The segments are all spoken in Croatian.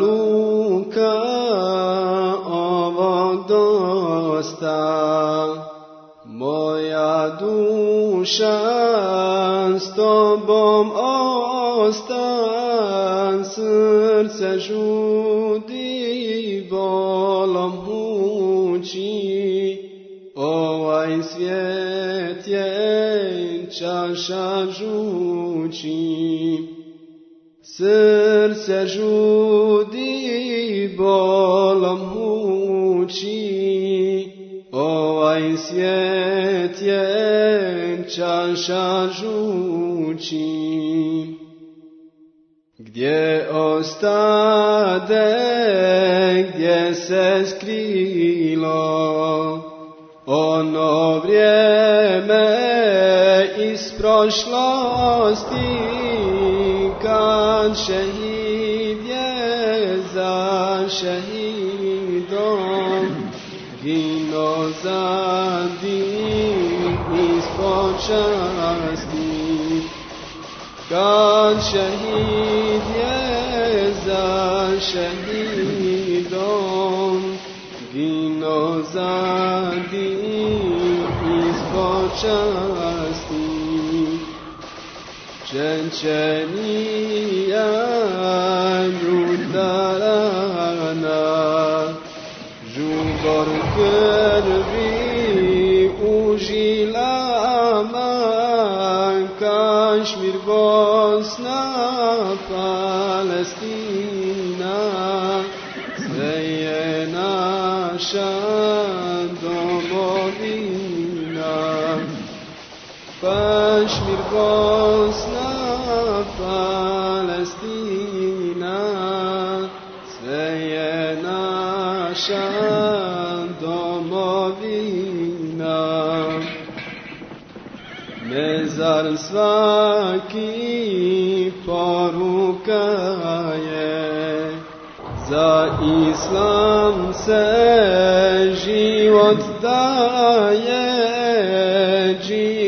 Luka ovog dosta, moja duša s tobom ostan, srce žudi bolom muči, ovaj svijet je čaša žuči. Srce žudi bolom muči, ovaj svijet je čaša žuči. Gdje ostade, gdje se skrilo, ono vrijeme iz prošlosti, کان شهید یه زن شهیدان این آزدی نیست پاچستی کان شهید یه زن شهیدان این آزدی نیست پاچستی چنچنی امرون درنا جوبار کروی اوجی لامن کشمیر بوسنا فلسطینا زینا شدامانی Kašmir, Bosna, Palestina, sve je naša domovina. Mezar svaki poruka je, za islam se život daje, džihad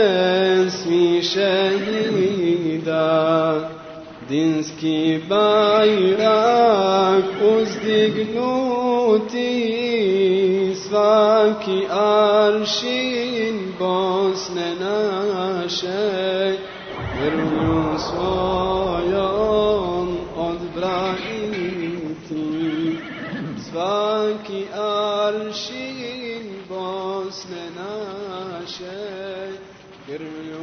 svi šehida, dinski bajrak uzdignuti, svaki aršin Bosne naše, krvlju svojom odbraniti. Svaki aršin Bosne naše, گروی